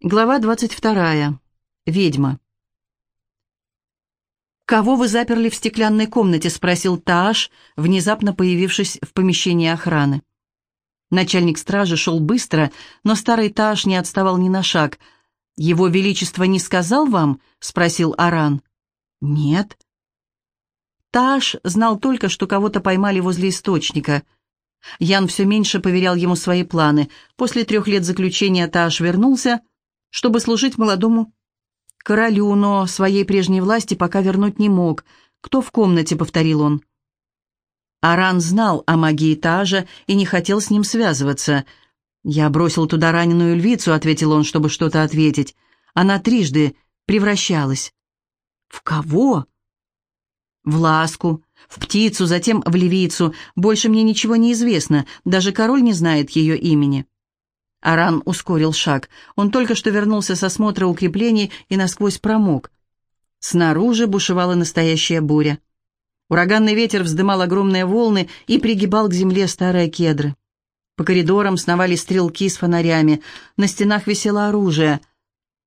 Глава 22. Ведьма. «Кого вы заперли в стеклянной комнате?» — спросил Тааш, внезапно появившись в помещении охраны. Начальник стражи шел быстро, но старый Тааш не отставал ни на шаг. «Его Величество не сказал вам?» — спросил Аран. «Нет». Тааш знал только, что кого-то поймали возле источника. Ян все меньше поверял ему свои планы. После трех лет заключения Тааш вернулся — чтобы служить молодому королю, но своей прежней власти пока вернуть не мог. «Кто в комнате?» — повторил он. Аран знал о магии Тажа и не хотел с ним связываться. «Я бросил туда раненую львицу», — ответил он, чтобы что-то ответить. Она трижды превращалась. «В кого?» «В ласку, в птицу, затем в львицу. Больше мне ничего не известно, даже король не знает ее имени». Аран ускорил шаг. Он только что вернулся с осмотра укреплений и насквозь промок. Снаружи бушевала настоящая буря. Ураганный ветер вздымал огромные волны и пригибал к земле старые кедры. По коридорам сновали стрелки с фонарями, на стенах висело оружие.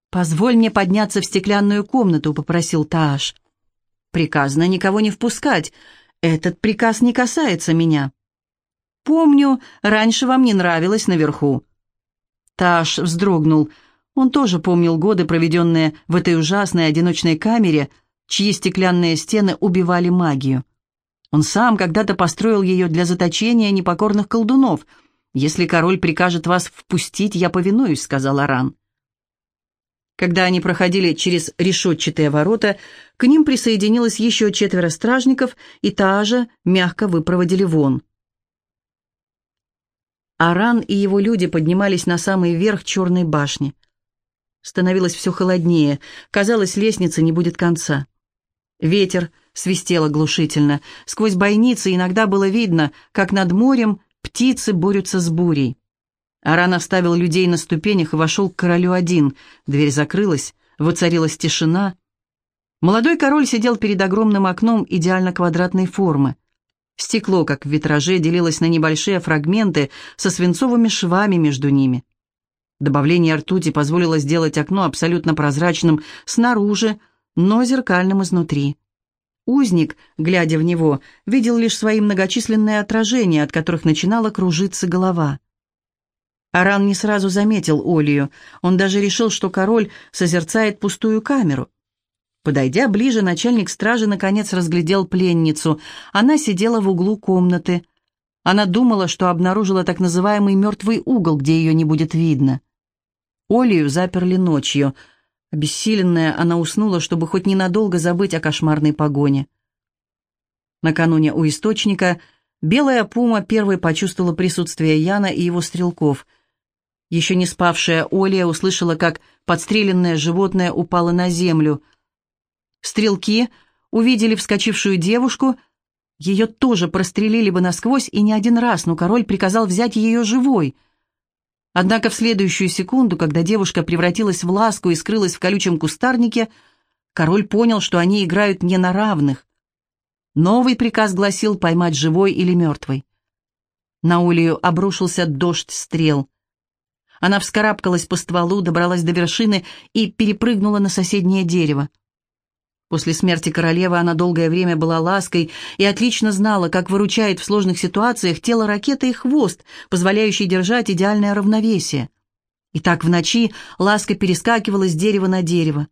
«Позволь мне подняться в стеклянную комнату», — попросил Тааш. «Приказано никого не впускать. Этот приказ не касается меня». «Помню, раньше вам не нравилось наверху». Таш вздрогнул. Он тоже помнил годы, проведенные в этой ужасной одиночной камере, чьи стеклянные стены убивали магию. Он сам когда-то построил ее для заточения непокорных колдунов. «Если король прикажет вас впустить, я повинуюсь», — сказал Аран. Когда они проходили через решетчатые ворота, к ним присоединилось еще четверо стражников, и Таажа мягко выпроводили вон. Аран и его люди поднимались на самый верх черной башни. Становилось все холоднее, казалось, лестница не будет конца. Ветер свистел оглушительно, сквозь бойницы иногда было видно, как над морем птицы борются с бурей. Аран оставил людей на ступенях и вошел к королю один. Дверь закрылась, воцарилась тишина. Молодой король сидел перед огромным окном идеально квадратной формы. Стекло, как в витраже, делилось на небольшие фрагменты со свинцовыми швами между ними. Добавление ртути позволило сделать окно абсолютно прозрачным снаружи, но зеркальным изнутри. Узник, глядя в него, видел лишь свои многочисленные отражения, от которых начинала кружиться голова. Аран не сразу заметил Олию, он даже решил, что король созерцает пустую камеру. Подойдя ближе, начальник стражи наконец разглядел пленницу. Она сидела в углу комнаты. Она думала, что обнаружила так называемый мертвый угол, где ее не будет видно. Олию заперли ночью. Обессиленная, она уснула, чтобы хоть ненадолго забыть о кошмарной погоне. Накануне у источника белая пума первой почувствовала присутствие Яна и его стрелков. Еще не спавшая Олия услышала, как подстреленное животное упало на землю — Стрелки увидели вскочившую девушку, ее тоже прострелили бы насквозь и не один раз, но король приказал взять ее живой. Однако в следующую секунду, когда девушка превратилась в ласку и скрылась в колючем кустарнике, король понял, что они играют не на равных. Новый приказ гласил поймать живой или мертвой. На Улию обрушился дождь стрел. Она вскарабкалась по стволу, добралась до вершины и перепрыгнула на соседнее дерево. После смерти королевы она долгое время была лаской и отлично знала, как выручает в сложных ситуациях тело ракеты и хвост, позволяющий держать идеальное равновесие. И так в ночи ласка перескакивала с дерева на дерево.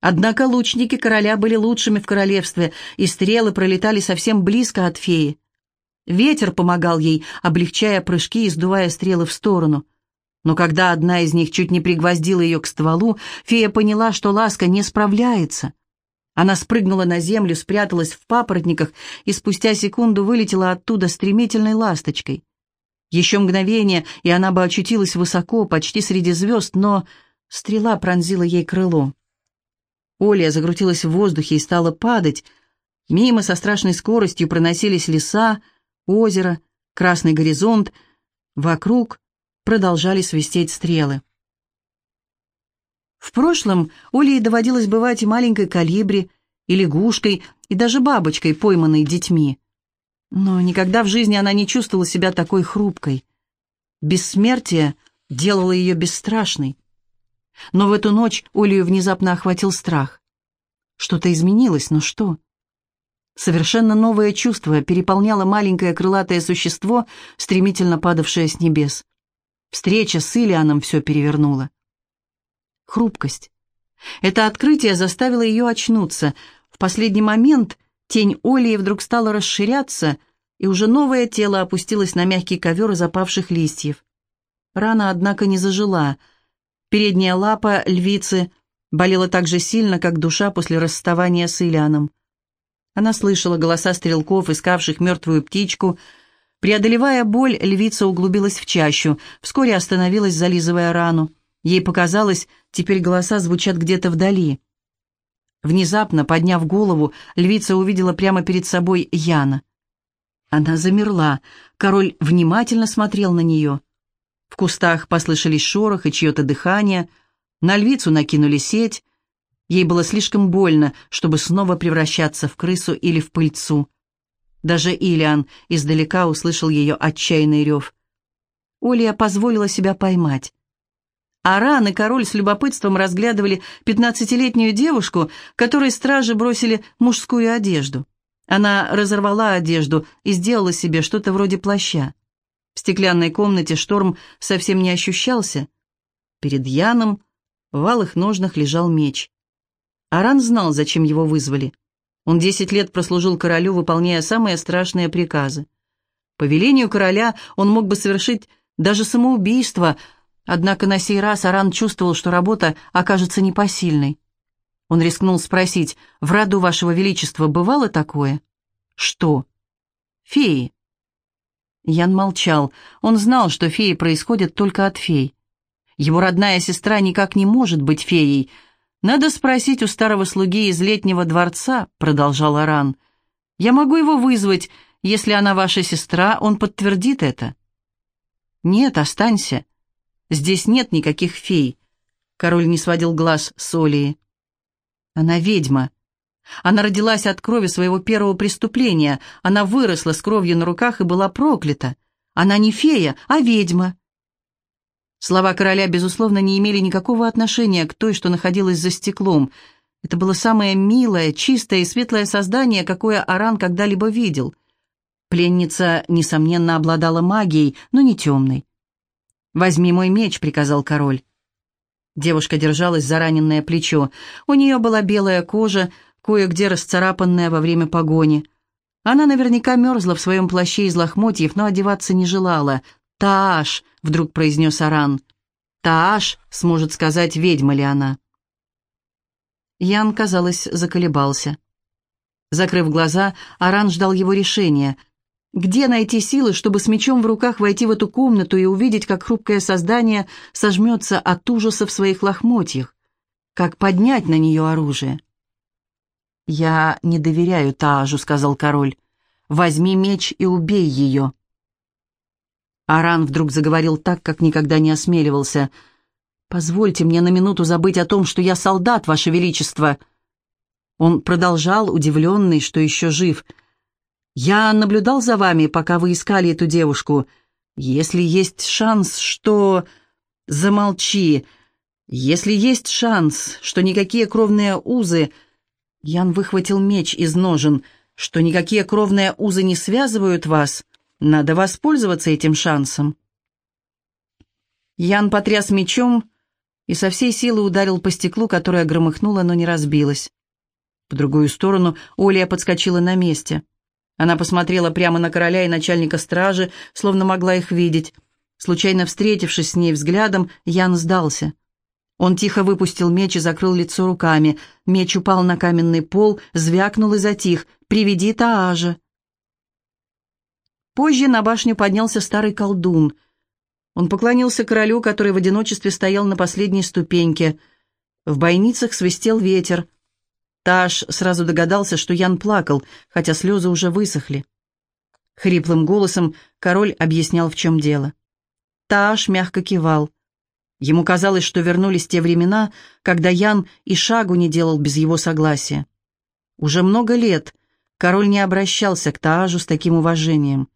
Однако лучники короля были лучшими в королевстве, и стрелы пролетали совсем близко от феи. Ветер помогал ей, облегчая прыжки и сдувая стрелы в сторону. Но когда одна из них чуть не пригвоздила ее к стволу, фея поняла, что ласка не справляется — она спрыгнула на землю, спряталась в папоротниках и спустя секунду вылетела оттуда стремительной ласточкой. Еще мгновение, и она бы очутилась высоко, почти среди звезд, но стрела пронзила ей крыло. Оля закрутилась в воздухе и стала падать. Мимо со страшной скоростью проносились леса, озеро, красный горизонт. Вокруг продолжали свистеть стрелы. В прошлом Оле доводилось бывать и маленькой калибри, и лягушкой, и даже бабочкой, пойманной детьми. Но никогда в жизни она не чувствовала себя такой хрупкой. Бессмертие делало ее бесстрашной. Но в эту ночь Олию внезапно охватил страх. Что-то изменилось, но что? Совершенно новое чувство переполняло маленькое крылатое существо, стремительно падавшее с небес. Встреча с Илианом все перевернула. Хрупкость. Это открытие заставило ее очнуться. В последний момент тень Олии вдруг стала расширяться, и уже новое тело опустилось на мягкий ковер из опавших листьев. Рана, однако, не зажила. Передняя лапа львицы болела так же сильно, как душа после расставания с Илианом. Она слышала голоса стрелков, искавших мертвую птичку. Преодолевая боль, львица углубилась в чащу, вскоре остановилась, зализывая рану. Ей показалось, теперь голоса звучат где-то вдали. Внезапно, подняв голову, львица увидела прямо перед собой Яна. Она замерла. Король внимательно смотрел на нее. В кустах послышались шорох и чье-то дыхание. На львицу накинули сеть. Ей было слишком больно, чтобы снова превращаться в крысу или в пыльцу. Даже Илиан издалека услышал ее отчаянный рев. Олия позволила себя поймать. Аран и король с любопытством разглядывали пятнадцатилетнюю девушку, которой стражи бросили мужскую одежду. Она разорвала одежду и сделала себе что-то вроде плаща. В стеклянной комнате шторм совсем не ощущался. Перед Яном в алых ножнах лежал меч. Аран знал, зачем его вызвали. Он десять лет прослужил королю, выполняя самые страшные приказы. По велению короля он мог бы совершить даже самоубийство, однако на сей раз Аран чувствовал, что работа окажется непосильной. Он рискнул спросить, «В роду вашего величества бывало такое?» «Что?» «Феи». Ян молчал. Он знал, что феи происходят только от фей. Его родная сестра никак не может быть феей — «Надо спросить у старого слуги из летнего дворца», — продолжал Аран. «Я могу его вызвать. Если она ваша сестра, он подтвердит это». «Нет, останься. Здесь нет никаких фей». Король не сводил глаз с Олии. «Она ведьма. Она родилась от крови своего первого преступления. Она выросла с кровью на руках и была проклята. Она не фея, а ведьма. Слова короля, безусловно, не имели никакого отношения к той, что находилась за стеклом. Это было самое милое, чистое и светлое создание, какое Аран когда-либо видел. Пленница, несомненно, обладала магией, но не темной. «Возьми мой меч», — приказал король. Девушка держалась за раненное плечо. У нее была белая кожа, кое-где расцарапанная во время погони. Она наверняка мерзла в своем плаще из лохмотьев, но одеваться не желала. «Тааш!» — вдруг произнес Аран. «Тааш!» — сможет сказать, ведьма ли она. Ян, казалось, заколебался. Закрыв глаза, Аран ждал его решения. Где найти силы, чтобы с мечом в руках войти в эту комнату и увидеть, как хрупкое создание сожмется от ужаса в своих лохмотьях? Как поднять на нее оружие? «Я не доверяю Таажу», — сказал король. «Возьми меч и убей ее». Аран вдруг заговорил так, как никогда не осмеливался. «Позвольте мне на минуту забыть о том, что я солдат, Ваше Величество». Он продолжал, удивленный, что еще жив. «Я наблюдал за вами, пока вы искали эту девушку. Если есть шанс, что...» «Замолчи. Если есть шанс, что никакие кровные узы...» Ян выхватил меч из ножен. «Что никакие кровные узы не связывают вас...» Надо воспользоваться этим шансом. Ян потряс мечом и со всей силы ударил по стеклу, которое громыхнуло, но не разбилось. По другую сторону Олия подскочила на месте. Она посмотрела прямо на короля и начальника стражи, словно могла их видеть. Случайно встретившись с ней взглядом, Ян сдался. Он тихо выпустил меч и закрыл лицо руками. Меч упал на каменный пол, звякнул и затих. «Приведи Таажа!» Позже на башню поднялся старый колдун. Он поклонился королю, который в одиночестве стоял на последней ступеньке. В бойницах свистел ветер. Таш сразу догадался, что Ян плакал, хотя слезы уже высохли. Хриплым голосом король объяснял, в чем дело. Таш мягко кивал. Ему казалось, что вернулись те времена, когда Ян и шагу не делал без его согласия. Уже много лет король не обращался к Таажу с таким уважением.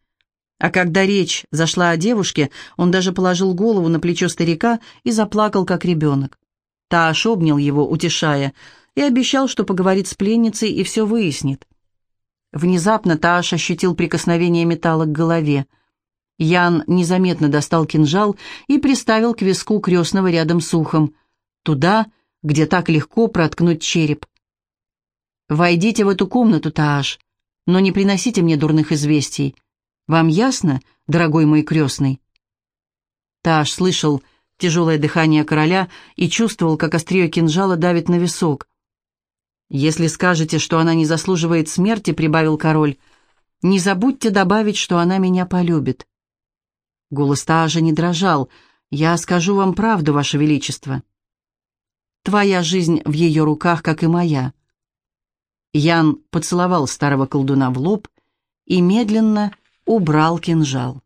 А когда речь зашла о девушке, он даже положил голову на плечо старика и заплакал, как ребенок. Тааш обнял его, утешая, и обещал, что поговорит с пленницей и все выяснит. Внезапно Тааш ощутил прикосновение металла к голове. Ян незаметно достал кинжал и приставил к виску крестного рядом с ухом, туда, где так легко проткнуть череп. «Войдите в эту комнату, Тааш, но не приносите мне дурных известий. Вам ясно, дорогой мой крестный?» Тааш слышал тяжелое дыхание короля и чувствовал, как острие кинжала давит на висок. «Если скажете, что она не заслуживает смерти», — прибавил король, — «не забудьте добавить, что она меня полюбит». Голос Таажа не дрожал. «Я скажу вам правду, ваше величество. Твоя жизнь в ее руках, как и моя». Ян поцеловал старого колдуна в лоб и медленно убрал кинжал.